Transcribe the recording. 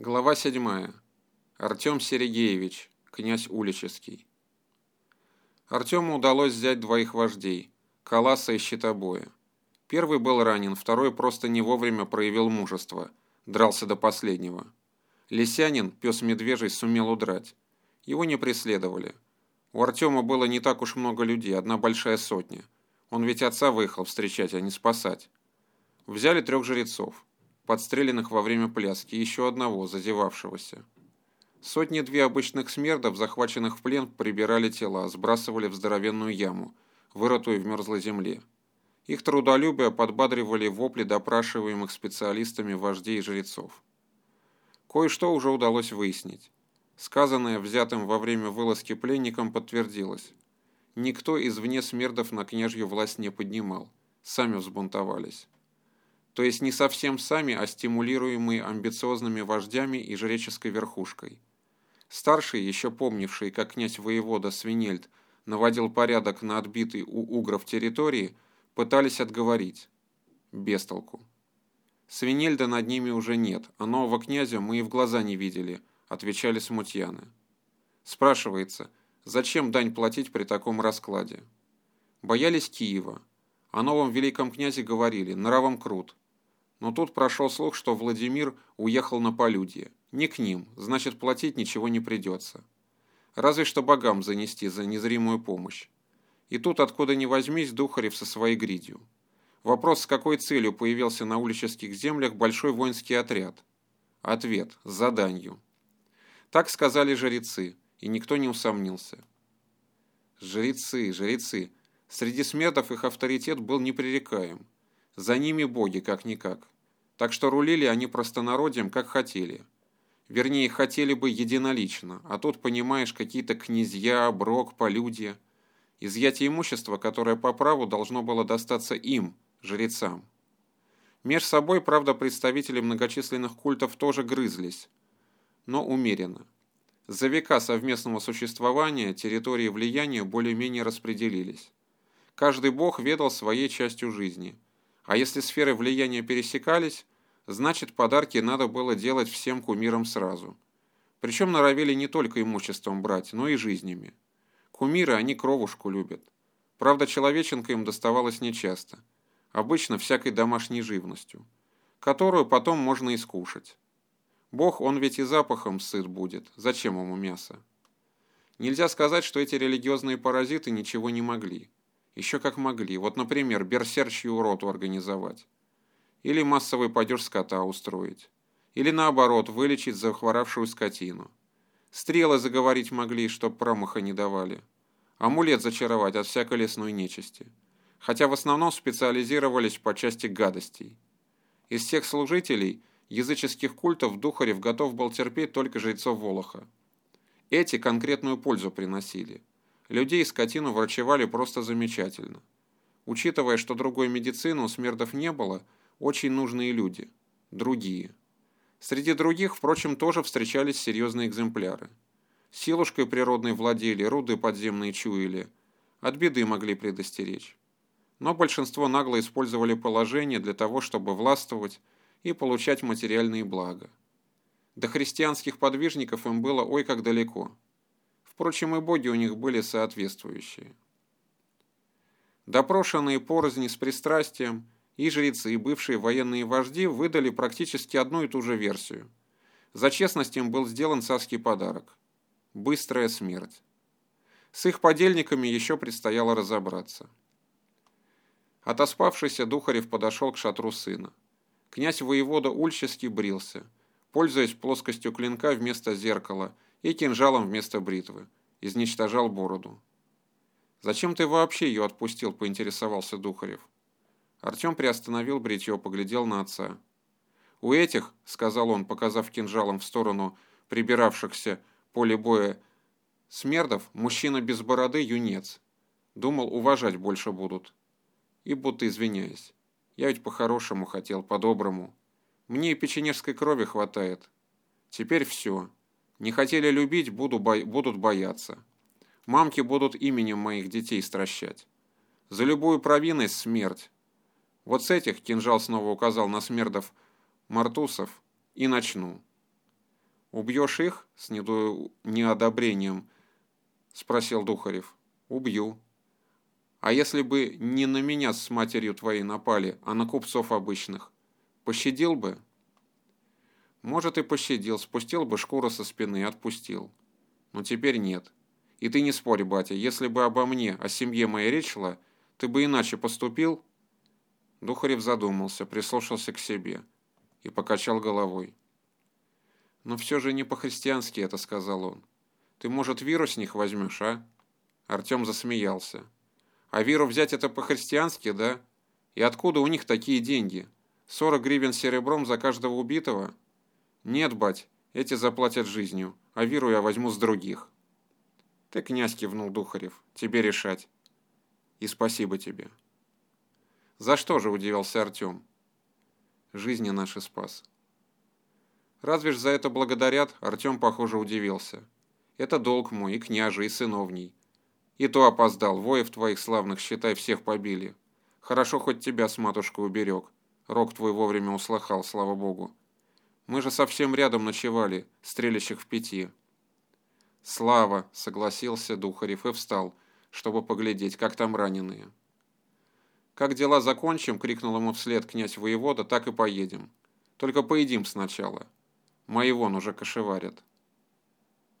Глава 7. Артем Сергеевич, князь Улический. Артему удалось взять двоих вождей – Каласа и Щитобоя. Первый был ранен, второй просто не вовремя проявил мужество, дрался до последнего. Лисянин, пес медвежий, сумел удрать. Его не преследовали. У Артема было не так уж много людей, одна большая сотня. Он ведь отца выехал встречать, а не спасать. Взяли трех жрецов подстреленных во время пляски, еще одного, зазевавшегося. Сотни-две обычных смердов, захваченных в плен, прибирали тела, сбрасывали в здоровенную яму, вырытую в мерзлой земле. Их трудолюбие подбадривали вопли допрашиваемых специалистами вождей и жрецов. Кое-что уже удалось выяснить. Сказанное взятым во время вылазки пленникам подтвердилось. Никто из вне смердов на княжью власть не поднимал. Сами взбунтовались то есть не совсем сами, а стимулируемые амбициозными вождями и жреческой верхушкой. Старший, еще помнивший, как князь-воевода Свинельд наводил порядок на отбитой у угров территории, пытались отговорить. Бестолку. Свинельда над ними уже нет, а нового князя мы и в глаза не видели, отвечали смутьяны. Спрашивается, зачем дань платить при таком раскладе? Боялись Киева. О новом великом князе говорили, нравом крут, но тут прошел слух, что Владимир уехал на полюдье. Не к ним, значит платить ничего не придется. Разве что богам занести за незримую помощь. И тут, откуда ни возьмись, Духарев со своей гридью. Вопрос, с какой целью появился на улических землях большой воинский отряд? Ответ – с заданью. Так сказали жрецы, и никто не усомнился. Жрецы, жрецы. Среди смертов их авторитет был непререкаем. За ними боги, как-никак. Так что рулили они простонародьем, как хотели. Вернее, хотели бы единолично, а тут, понимаешь, какие-то князья, брок, полюдья. Изъятие имущества, которое по праву должно было достаться им, жрецам. Меж собой, правда, представители многочисленных культов тоже грызлись, но умеренно. За века совместного существования территории влияния более-менее распределились. Каждый бог ведал своей частью жизни – а если сферы влияния пересекались, значит подарки надо было делать всем кумирам сразу. Причем норовили не только имуществом брать, но и жизнями. Кумиры они кровушку любят. Правда, человеченка им доставалось нечасто. Обычно всякой домашней живностью, которую потом можно и скушать. Бог, он ведь и запахом сыт будет, зачем ему мясо? Нельзя сказать, что эти религиозные паразиты ничего не могли. Еще как могли. Вот, например, берсерчью роту организовать. Или массовый падеж скота устроить. Или наоборот, вылечить захворавшую скотину. Стрелы заговорить могли, чтоб промаха не давали. Амулет зачаровать от всякой лесной нечисти. Хотя в основном специализировались по части гадостей. Из всех служителей языческих культов Духарев готов был терпеть только жрецов Волоха. Эти конкретную пользу приносили. Людей и скотину врачевали просто замечательно. Учитывая, что другой медицины у смердов не было, очень нужные люди. Другие. Среди других, впрочем, тоже встречались серьезные экземпляры. Силушкой природной владели, руды подземные чуяли. От беды могли предостеречь. Но большинство нагло использовали положение для того, чтобы властвовать и получать материальные блага. До христианских подвижников им было ой как далеко – Впрочем, и боги у них были соответствующие. Допрошенные порознь с пристрастием, и жрецы, и бывшие военные вожди выдали практически одну и ту же версию. За честность им был сделан царский подарок – быстрая смерть. С их подельниками еще предстояло разобраться. Отоспавшийся Духарев подошел к шатру сына. Князь-воевода Ульческий брился, пользуясь плоскостью клинка вместо зеркала – и кинжалом вместо бритвы. Изничтожал бороду. «Зачем ты вообще ее отпустил?» – поинтересовался Духарев. Артем приостановил бритье, поглядел на отца. «У этих, — сказал он, показав кинжалом в сторону прибиравшихся поле боя смердов, мужчина без бороды – юнец. Думал, уважать больше будут. И будто извиняясь. Я ведь по-хорошему хотел, по-доброму. Мне и печенежской крови хватает. Теперь все. Не хотели любить, буду бо... будут бояться. Мамки будут именем моих детей стращать. За любую провинность смерть. Вот с этих кинжал снова указал на смердов Мартусов и начну. «Убьешь их?» — с неду... неодобрением спросил Духарев. «Убью». «А если бы не на меня с матерью твоей напали, а на купцов обычных, пощадил бы?» «Может, и пощадил, спустил бы шкуру со спины и отпустил. Но теперь нет. И ты не спорь, батя, если бы обо мне, о семье моей речь шла, ты бы иначе поступил?» Духарев задумался, прислушался к себе и покачал головой. «Но все же не по-христиански это», — сказал он. «Ты, может, виру с них возьмешь, а?» Артем засмеялся. «А виру взять это по-христиански, да? И откуда у них такие деньги? Сорок гривен серебром за каждого убитого?» «Нет, бать, эти заплатят жизнью, а виру я возьму с других». «Ты, князь, кивнул Духарев, тебе решать. И спасибо тебе». «За что же?» – удивился Артем. «Жизни наши спас». Разве ж за это благодарят, Артем, похоже, удивился. Это долг мой, и княже, и сыновний. И то опоздал, воев твоих славных, считай, всех побили. Хорошо, хоть тебя с матушкой уберег. Рог твой вовремя услыхал, слава богу. Мы же совсем рядом ночевали, стрелящих в пяти. Слава, согласился Духарев и встал, чтобы поглядеть, как там раненые. Как дела закончим, крикнул ему вслед князь воевода, так и поедем. Только поедим сначала. Мои вон уже кошеварят.